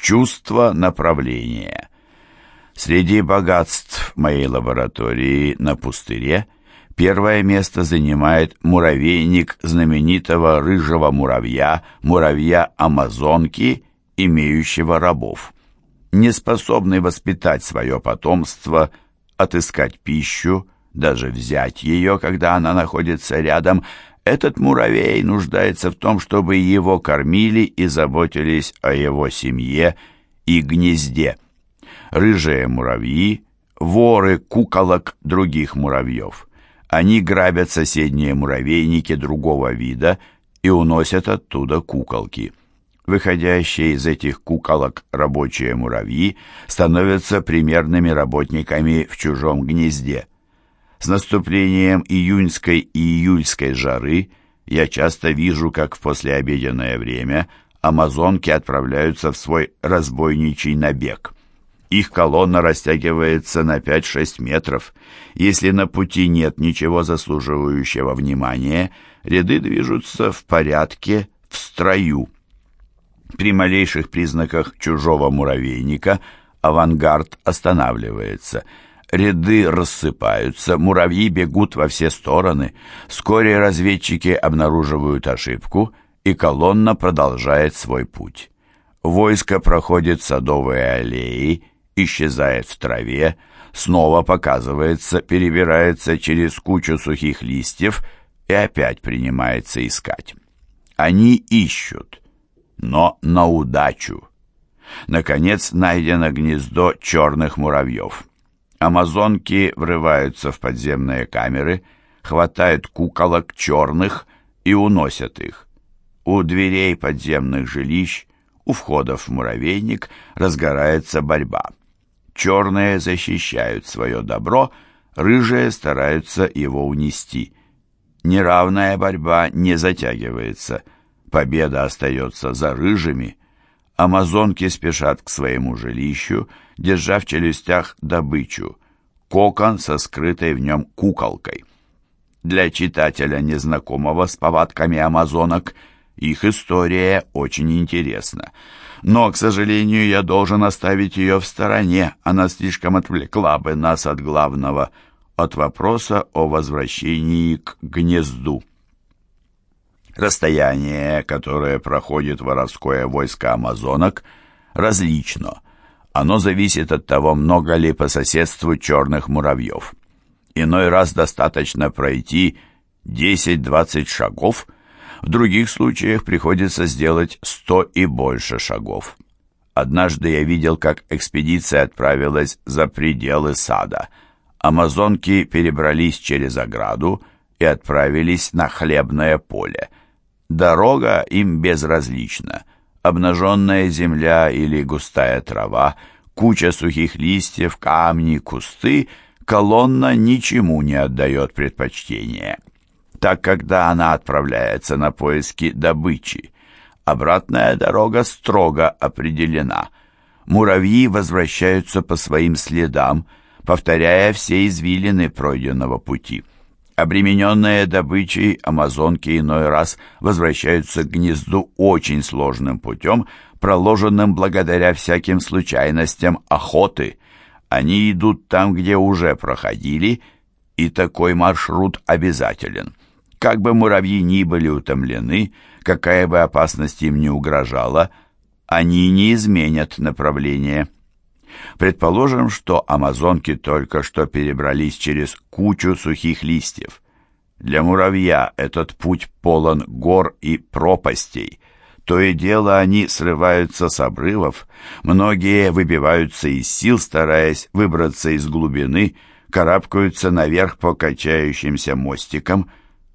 Чувство направления. Среди богатств моей лаборатории на пустыре первое место занимает муравейник знаменитого рыжего муравья, муравья Амазонки, имеющего рабов. Неспособный воспитать свое потомство, отыскать пищу, даже взять ее, когда она находится рядом, этот муравей нуждается в том, чтобы его кормили и заботились о его семье и гнезде. Рыжие муравьи – воры куколок других муравьев. Они грабят соседние муравейники другого вида и уносят оттуда куколки. Выходящие из этих куколок рабочие муравьи становятся примерными работниками в чужом гнезде. С наступлением июньской и июльской жары я часто вижу, как в послеобеденное время амазонки отправляются в свой разбойничий набег. Их колонна растягивается на 5-6 метров. Если на пути нет ничего заслуживающего внимания, ряды движутся в порядке, в строю. При малейших признаках чужого муравейника авангард останавливается – Ряды рассыпаются, муравьи бегут во все стороны. Вскоре разведчики обнаруживают ошибку, и колонна продолжает свой путь. Войско проходит садовые аллеи, исчезает в траве, снова показывается, перебирается через кучу сухих листьев и опять принимается искать. Они ищут, но на удачу. Наконец найдено гнездо черных муравьев. Амазонки врываются в подземные камеры, хватают куколок черных и уносят их. У дверей подземных жилищ, у входов в муравейник разгорается борьба. Черные защищают свое добро, рыжие стараются его унести. Неравная борьба не затягивается. Победа остается за рыжими. Амазонки спешат к своему жилищу, держа в челюстях добычу, кокон со скрытой в нем куколкой. Для читателя, незнакомого с повадками амазонок, их история очень интересна. Но, к сожалению, я должен оставить ее в стороне, она слишком отвлекла бы нас от главного, от вопроса о возвращении к гнезду. Расстояние, которое проходит воровское войско амазонок, различно – оно зависит от того, много ли по соседству черных муравьев. Иной раз достаточно пройти 10-20 шагов, в других случаях приходится сделать 100 и больше шагов. Однажды я видел, как экспедиция отправилась за пределы сада. Амазонки перебрались через ограду и отправились на хлебное поле. Дорога им безразлична — обнаженная земля или густая трава, куча сухих листьев, камни, кусты, колонна ничему не отдает предпочтения. Так, когда она отправляется на поиски добычи, обратная дорога строго определена. Муравьи возвращаются по своим следам, повторяя все извилины пройденного пути. Обремененные добычей, амазонки иной раз возвращаются к гнезду очень сложным путем, проложенным благодаря всяким случайностям охоты. Они идут там, где уже проходили, и такой маршрут обязателен. Как бы муравьи ни были утомлены, какая бы опасность им не угрожала, они не изменят направление. Предположим, что амазонки только что перебрались через кучу сухих листьев. Для муравья этот путь полон гор и пропастей. То и дело они срываются с обрывов, многие выбиваются из сил, стараясь выбраться из глубины, карабкаются наверх по качающимся мостикам.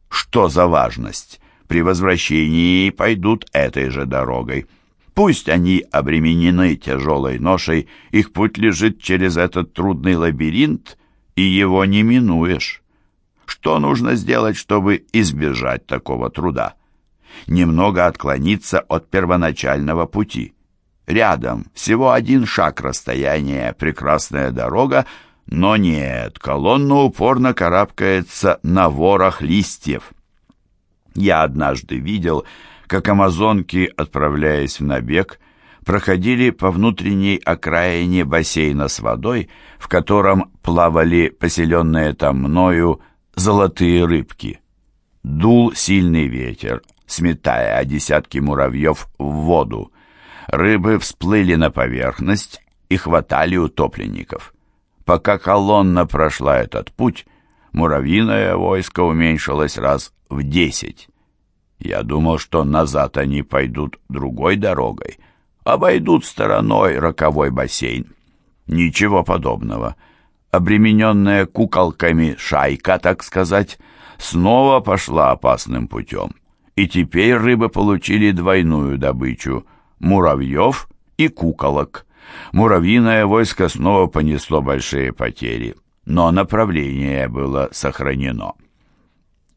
Что за важность? При возвращении пойдут этой же дорогой. Пусть они обременены тяжелой ношей, их путь лежит через этот трудный лабиринт, и его не минуешь. Что нужно сделать, чтобы избежать такого труда? Немного отклониться от первоначального пути. Рядом, всего один шаг расстояния, прекрасная дорога, но нет, колонна упорно карабкается на ворох листьев. Я однажды видел, как амазонки, отправляясь в набег, проходили по внутренней окраине бассейна с водой, в котором плавали поселенные там мною золотые рыбки. Дул сильный ветер, сметая десятки муравьев в воду. Рыбы всплыли на поверхность и хватали утопленников. Пока колонна прошла этот путь, муравьиное войско уменьшилось раз в десять. Я думал, что назад они пойдут другой дорогой, обойдут стороной роковой бассейн. Ничего подобного. Обремененная куколками шайка, так сказать, снова пошла опасным путем. И теперь рыбы получили двойную добычу — муравьев и куколок. Муравьиное войско снова понесло большие потери, но направление было сохранено.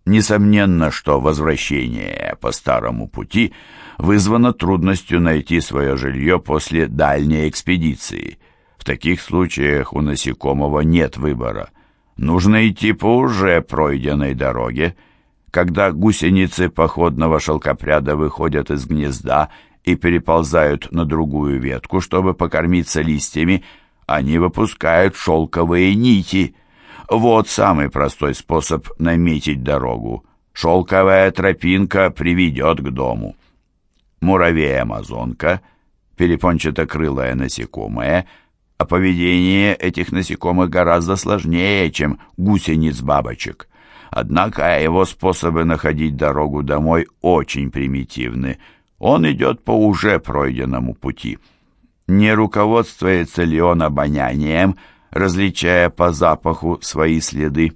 Несомненно, что возвращение по старому пути вызвано трудностью найти свое жилье после дальней экспедиции. В таких случаях у насекомого нет выбора. Нужно идти по уже пройденной дороге. Когда гусеницы походного шелкопряда выходят из гнезда и переползают на другую ветку, чтобы покормиться листьями, они выпускают шелковые нити. Вот самый простой способ наметить дорогу. Шелковая тропинка приведет к дому. Муравей-амазонка, перепончатокрылое насекомое, а поведение этих насекомых гораздо сложнее, чем гусениц-бабочек. Однако его способы находить дорогу домой очень примитивны – он идет по уже пройденному пути. Не руководствуется ли он обонянием, различая по запаху свои следы?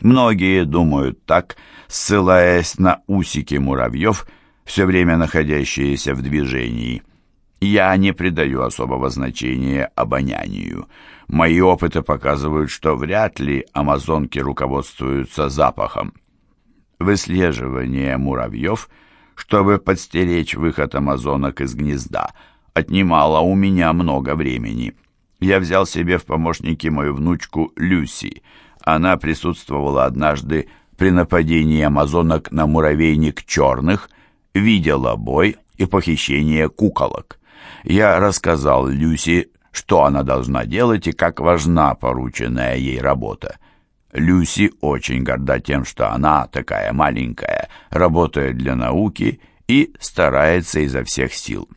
Многие думают так, ссылаясь на усики муравьев, все время находящиеся в движении. Я не придаю особого значения обонянию. Мои опыты показывают, что вряд ли амазонки руководствуются запахом. Выслеживание муравьев – чтобы подстеречь выход амазонок из гнезда, отнимало у меня много времени. Я взял себе в помощники мою внучку Люси. Она присутствовала однажды при нападении амазонок на муравейник черных, видела бой и похищение куколок. Я рассказал Люси, что она должна делать и как важна порученная ей работа. Люси очень горда тем, что она, такая маленькая, работает для науки и старается изо всех сил.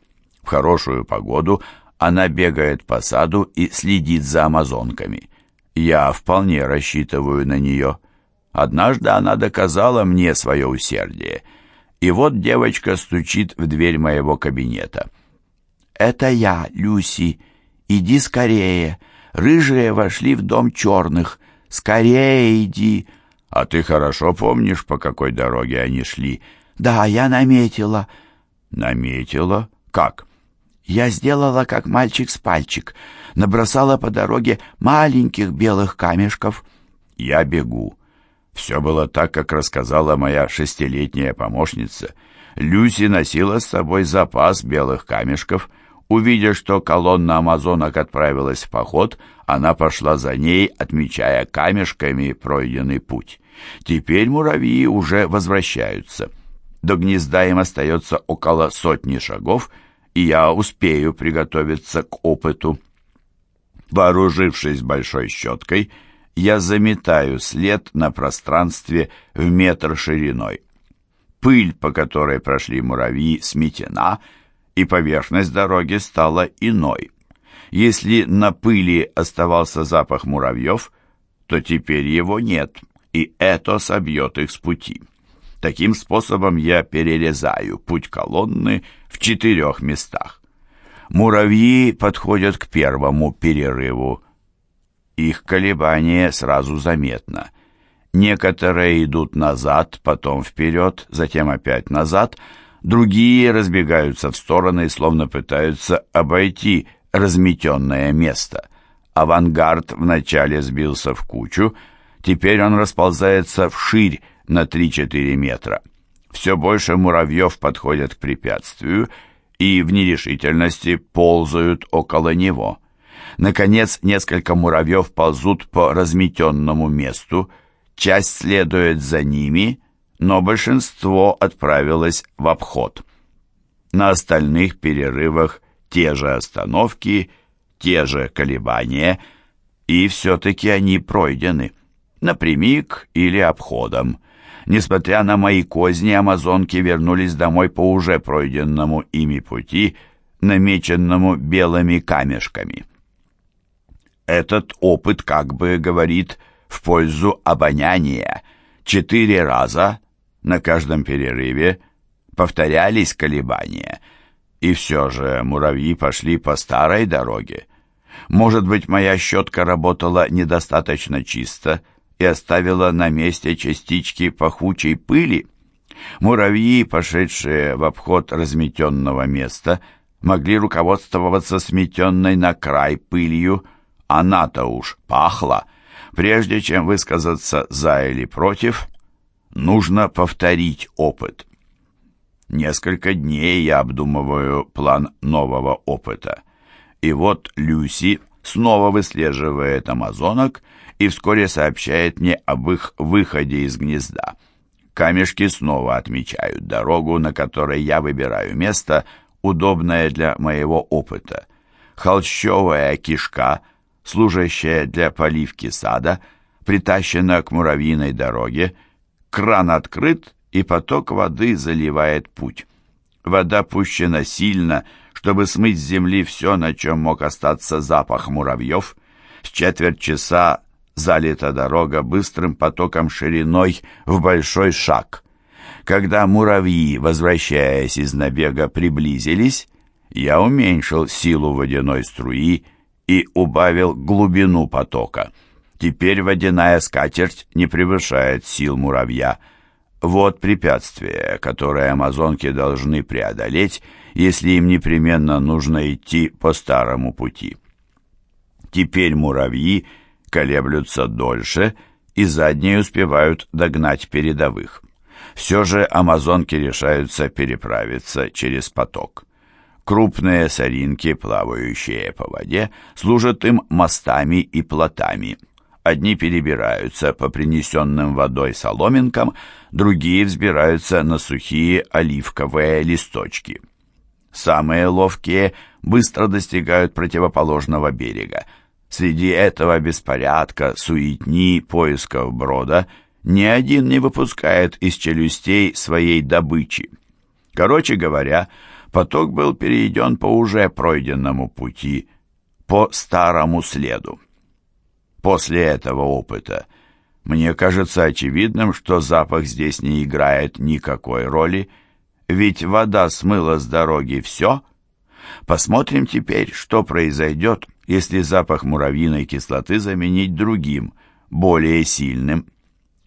В хорошую погоду она бегает по саду и следит за амазонками. Я вполне рассчитываю на нее. Однажды она доказала мне свое усердие. И вот девочка стучит в дверь моего кабинета. «Это я, Люси. Иди скорее. Рыжие вошли в дом черных. «Скорее иди!» «А ты хорошо помнишь, по какой дороге они шли?» «Да, я наметила». «Наметила? Как?» «Я сделала, как мальчик с пальчик. Набросала по дороге маленьких белых камешков». «Я бегу». Все было так, как рассказала моя шестилетняя помощница. Люси носила с собой запас белых камешков — Увидя, что колонна амазонок отправилась в поход, она пошла за ней, отмечая камешками пройденный путь. Теперь муравьи уже возвращаются. До гнезда им остается около сотни шагов, и я успею приготовиться к опыту. Вооружившись большой щеткой, я заметаю след на пространстве в метр шириной. Пыль, по которой прошли муравьи, сметена — и поверхность дороги стала иной. Если на пыли оставался запах муравьев, то теперь его нет, и это собьет их с пути. Таким способом я перерезаю путь колонны в четырех местах. Муравьи подходят к первому перерыву. Их колебание сразу заметно. Некоторые идут назад, потом вперед, затем опять назад — Другие разбегаются в стороны, словно пытаются обойти разметенное место. Авангард вначале сбился в кучу, теперь он расползается вширь на 3-4 метра. Все больше муравьев подходят к препятствию и в нерешительности ползают около него. Наконец, несколько муравьев ползут по разметенному месту, часть следует за ними, но большинство отправилось в обход. На остальных перерывах те же остановки, те же колебания, и все-таки они пройдены, напрямик или обходом. Несмотря на мои козни, амазонки вернулись домой по уже пройденному ими пути, намеченному белыми камешками. Этот опыт как бы говорит в пользу обоняния. Четыре раза на каждом перерыве повторялись колебания, и все же муравьи пошли по старой дороге. Может быть, моя щетка работала недостаточно чисто, и оставила на месте частички пахучей пыли. Муравьи, пошедшие в обход разметенного места, могли руководствоваться сметенной на край пылью. Она-то уж пахла. Прежде чем высказаться «за» или «против», нужно повторить опыт. Несколько дней я обдумываю план нового опыта. И вот Люси снова выслеживает амазонок и вскоре сообщает мне об их выходе из гнезда. Камешки снова отмечают дорогу, на которой я выбираю место, удобное для моего опыта. Холщовая кишка, служащая для поливки сада, притащена к муравьиной дороге, кран открыт, и поток воды заливает путь. Вода пущена сильно, чтобы смыть с земли все, на чем мог остаться запах муравьев. С четверть часа залита дорога быстрым потоком шириной в большой шаг. Когда муравьи, возвращаясь из набега, приблизились, я уменьшил силу водяной струи и убавил глубину потока. Теперь водяная скатерть не превышает сил муравья. Вот препятствие, которое амазонки должны преодолеть, если им непременно нужно идти по старому пути. Теперь муравьи — колеблются дольше и задние успевают догнать передовых. Все же амазонки решаются переправиться через поток. Крупные соринки, плавающие по воде, служат им мостами и плотами. Одни перебираются по принесенным водой соломинкам, другие взбираются на сухие оливковые листочки. Самые ловкие быстро достигают противоположного берега. Среди этого беспорядка, суетни, поисков брода ни один не выпускает из челюстей своей добычи. Короче говоря, поток был перейден по уже пройденному пути, по старому следу. После этого опыта мне кажется очевидным, что запах здесь не играет никакой роли, ведь вода смыла с дороги все. Посмотрим теперь, что произойдет, если запах муравьиной кислоты заменить другим, более сильным.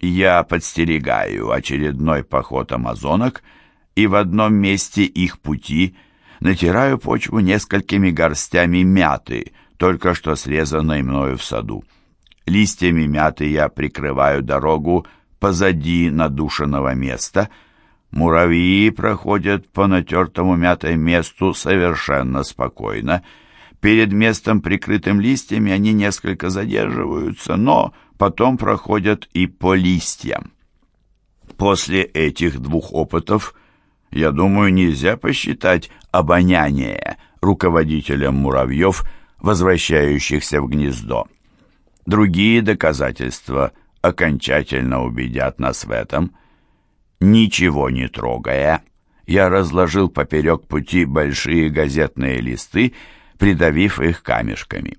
Я подстерегаю очередной поход амазонок и в одном месте их пути натираю почву несколькими горстями мяты, только что срезанной мною в саду. Листьями мяты я прикрываю дорогу позади надушенного места. Муравьи проходят по натертому мятой месту совершенно спокойно, Перед местом, прикрытым листьями, они несколько задерживаются, но потом проходят и по листьям. После этих двух опытов, я думаю, нельзя посчитать обоняние руководителем муравьев, возвращающихся в гнездо. Другие доказательства окончательно убедят нас в этом. Ничего не трогая, я разложил поперек пути большие газетные листы придавив их камешками.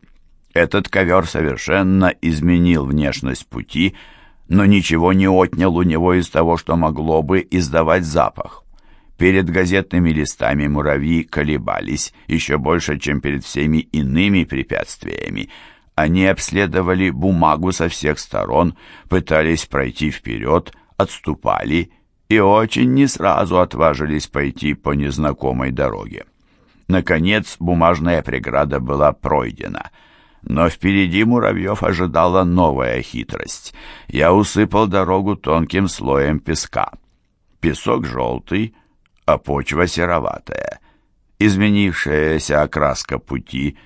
Этот ковер совершенно изменил внешность пути, но ничего не отнял у него из того, что могло бы издавать запах. Перед газетными листами муравьи колебались еще больше, чем перед всеми иными препятствиями. Они обследовали бумагу со всех сторон, пытались пройти вперед, отступали и очень не сразу отважились пойти по незнакомой дороге. Наконец бумажная преграда была пройдена. Но впереди муравьев ожидала новая хитрость. Я усыпал дорогу тонким слоем песка. Песок желтый, а почва сероватая. Изменившаяся окраска пути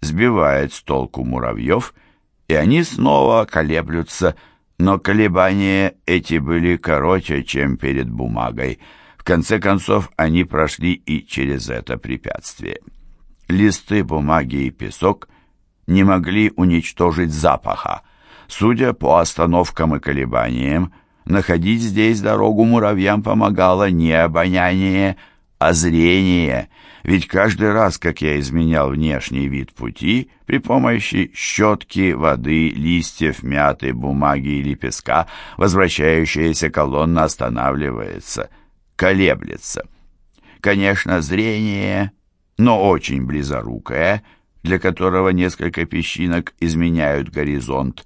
сбивает с толку муравьев, и они снова колеблются, но колебания эти были короче, чем перед бумагой — в конце концов, они прошли и через это препятствие. Листы бумаги и песок не могли уничтожить запаха. Судя по остановкам и колебаниям, находить здесь дорогу муравьям помогало не обоняние, а зрение, ведь каждый раз, как я изменял внешний вид пути, при помощи щетки, воды, листьев, мяты, бумаги или песка, возвращающаяся колонна останавливается, колеблется. Конечно, зрение, но очень близорукое, для которого несколько песчинок изменяют горизонт,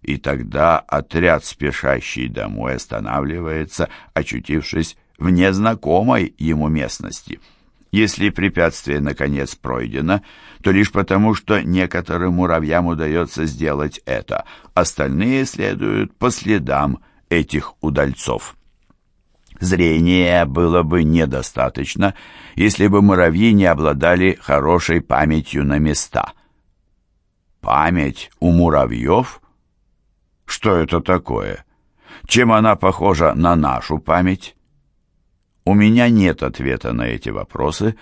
и тогда отряд, спешащий домой, останавливается, очутившись в незнакомой ему местности. Если препятствие, наконец, пройдено, то лишь потому, что некоторым муравьям удается сделать это, остальные следуют по следам этих удальцов. Зрения было бы недостаточно, если бы муравьи не обладали хорошей памятью на места. Память у муравьев? Что это такое? Чем она похожа на нашу память? У меня нет ответа на эти вопросы,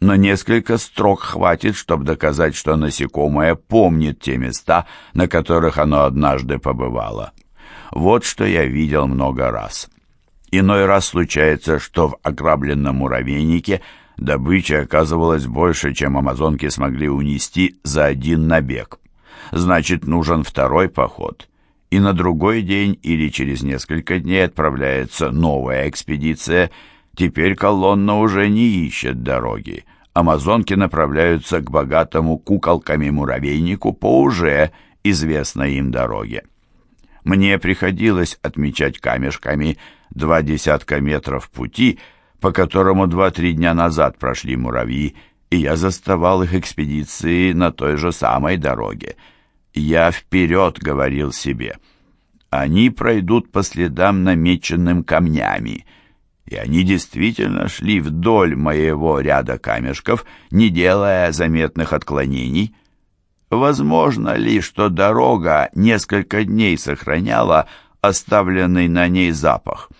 но несколько строк хватит, чтобы доказать, что насекомое помнит те места, на которых оно однажды побывало. Вот что я видел много раз. Иной раз случается, что в ограбленном муравейнике добыча оказывалась больше, чем амазонки смогли унести за один набег. Значит, нужен второй поход. И на другой день или через несколько дней отправляется новая экспедиция – Теперь колонна уже не ищет дороги. Амазонки направляются к богатому куколками-муравейнику по уже известной им дороге. Мне приходилось отмечать камешками два десятка метров пути, по которому два-три дня назад прошли муравьи, и я заставал их экспедиции на той же самой дороге. Я вперед говорил себе. Они пройдут по следам, намеченным камнями — и они действительно шли вдоль моего ряда камешков, не делая заметных отклонений. Возможно ли, что дорога несколько дней сохраняла оставленный на ней запах?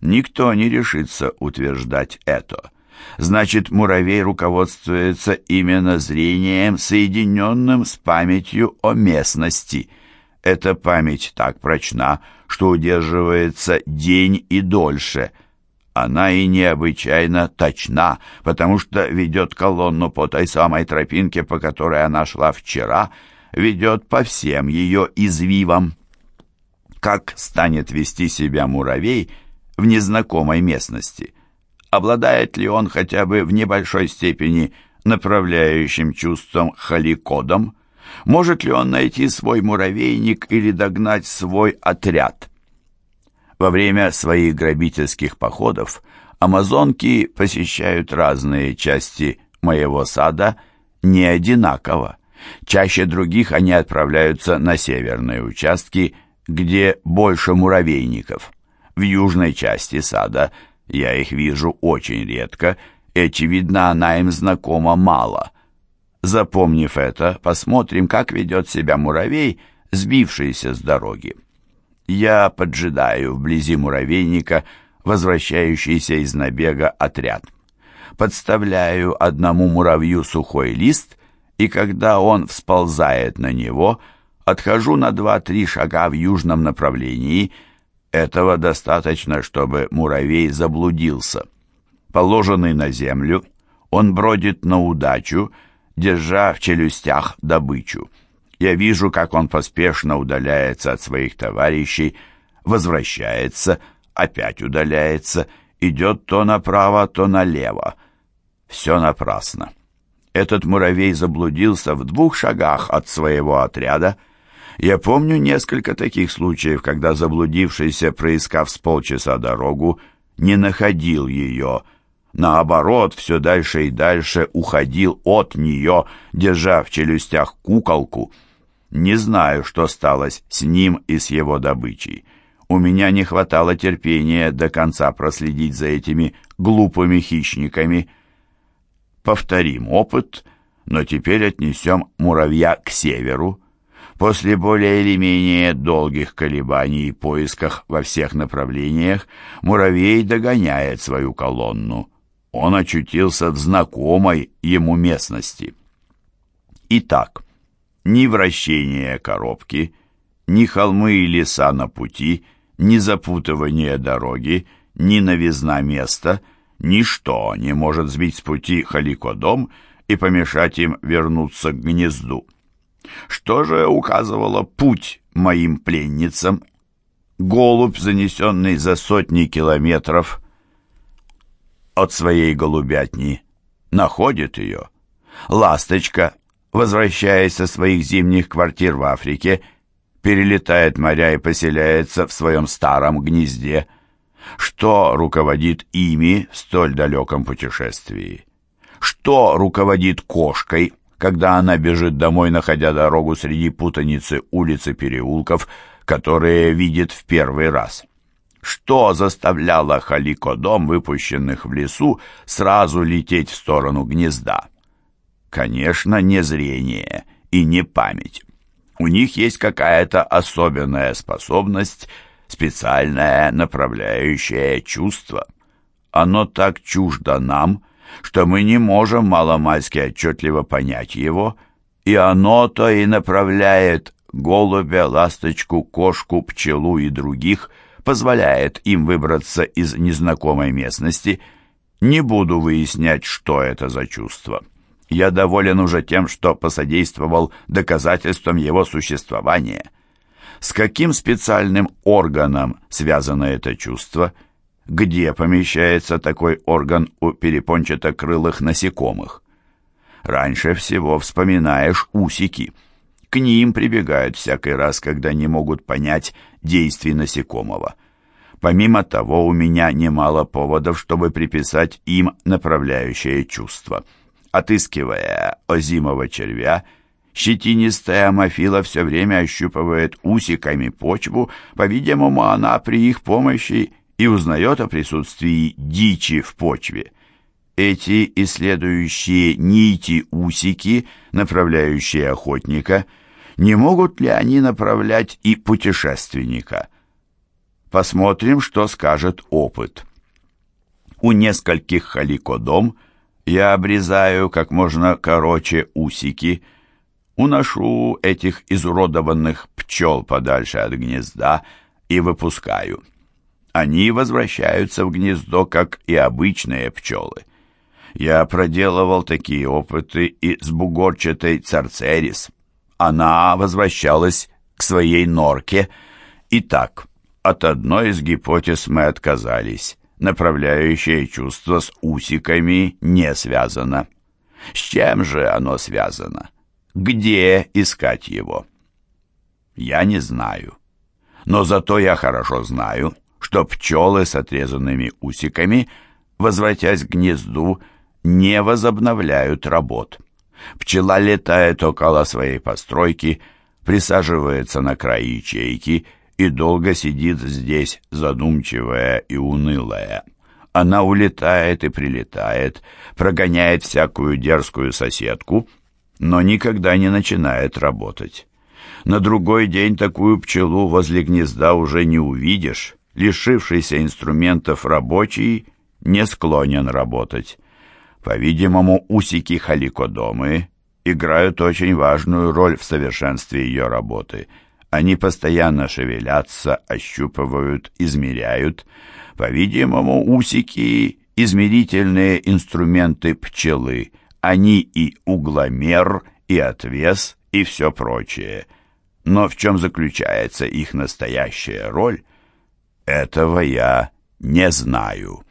Никто не решится утверждать это. Значит, муравей руководствуется именно зрением, соединенным с памятью о местности – эта память так прочна, что удерживается день и дольше. Она и необычайно точна, потому что ведет колонну по той самой тропинке, по которой она шла вчера, ведет по всем ее извивам. Как станет вести себя муравей в незнакомой местности? Обладает ли он хотя бы в небольшой степени направляющим чувством халикодом? Может ли он найти свой муравейник или догнать свой отряд? Во время своих грабительских походов амазонки посещают разные части моего сада не одинаково. Чаще других они отправляются на северные участки, где больше муравейников. В южной части сада я их вижу очень редко, и, очевидно, она им знакома мало. Запомнив это, посмотрим, как ведет себя муравей, сбившийся с дороги. Я поджидаю вблизи муравейника возвращающийся из набега отряд. Подставляю одному муравью сухой лист, и когда он всползает на него, отхожу на два-три шага в южном направлении. Этого достаточно, чтобы муравей заблудился. Положенный на землю, он бродит на удачу, держа в челюстях добычу. Я вижу, как он поспешно удаляется от своих товарищей, возвращается, опять удаляется, идет то направо, то налево. Все напрасно. Этот муравей заблудился в двух шагах от своего отряда. Я помню несколько таких случаев, когда заблудившийся, проискав с полчаса дорогу, не находил ее, наоборот, все дальше и дальше уходил от нее, держа в челюстях куколку. Не знаю, что сталось с ним и с его добычей. У меня не хватало терпения до конца проследить за этими глупыми хищниками. Повторим опыт, но теперь отнесем муравья к северу. После более или менее долгих колебаний и поисках во всех направлениях муравей догоняет свою колонну. Он очутился в знакомой ему местности. Итак, ни вращение коробки, ни холмы и леса на пути, ни запутывание дороги, ни новизна места, ничто не может сбить с пути халикодом и помешать им вернуться к гнезду. Что же указывало путь моим пленницам? Голубь, занесенный за сотни километров от своей голубятни, находит ее. Ласточка, возвращаясь со своих зимних квартир в Африке, перелетает моря и поселяется в своем старом гнезде. Что руководит ими в столь далеком путешествии? Что руководит кошкой, когда она бежит домой, находя дорогу среди путаницы улиц и переулков, которые видит в первый раз? Что заставляло халикодом, выпущенных в лесу, сразу лететь в сторону гнезда? Конечно, не зрение и не память. У них есть какая-то особенная способность, специальное направляющее чувство. Оно так чуждо нам, что мы не можем маломальски отчетливо понять его, и оно-то и направляет голубя, ласточку, кошку, пчелу и других, позволяет им выбраться из незнакомой местности. Не буду выяснять, что это за чувство. Я доволен уже тем, что посодействовал доказательствам его существования. С каким специальным органом связано это чувство – где помещается такой орган у перепончатокрылых насекомых. Раньше всего вспоминаешь усики. К ним прибегают всякий раз, когда не могут понять действий насекомого. Помимо того, у меня немало поводов, чтобы приписать им направляющее чувство. Отыскивая озимого червя, щетинистая амофила все время ощупывает усиками почву, по-видимому, она при их помощи и узнает о присутствии дичи в почве. Эти исследующие нити-усики, направляющие охотника, не могут ли они направлять и путешественника? Посмотрим, что скажет опыт. У нескольких халикодом я обрезаю как можно короче усики, уношу этих изуродованных пчел подальше от гнезда и выпускаю они возвращаются в гнездо, как и обычные пчелы. Я проделывал такие опыты и с бугорчатой царцерис. Она возвращалась к своей норке. Итак, от одной из гипотез мы отказались. Направляющее чувство с усиками не связано. С чем же оно связано? Где искать его? Я не знаю. Но зато я хорошо знаю, что пчелы с отрезанными усиками, возвратясь к гнезду, не возобновляют работ. Пчела летает около своей постройки, присаживается на край ячейки и долго сидит здесь, задумчивая и унылая. Она улетает и прилетает, прогоняет всякую дерзкую соседку, но никогда не начинает работать. На другой день такую пчелу возле гнезда уже не увидишь лишившийся инструментов рабочий не склонен работать. По-видимому, усики халикодомы играют очень важную роль в совершенстве ее работы. Они постоянно шевелятся, ощупывают, измеряют. По-видимому, усики – измерительные инструменты пчелы. Они и угломер, и отвес, и все прочее. Но в чем заключается их настоящая роль – этого я не знаю.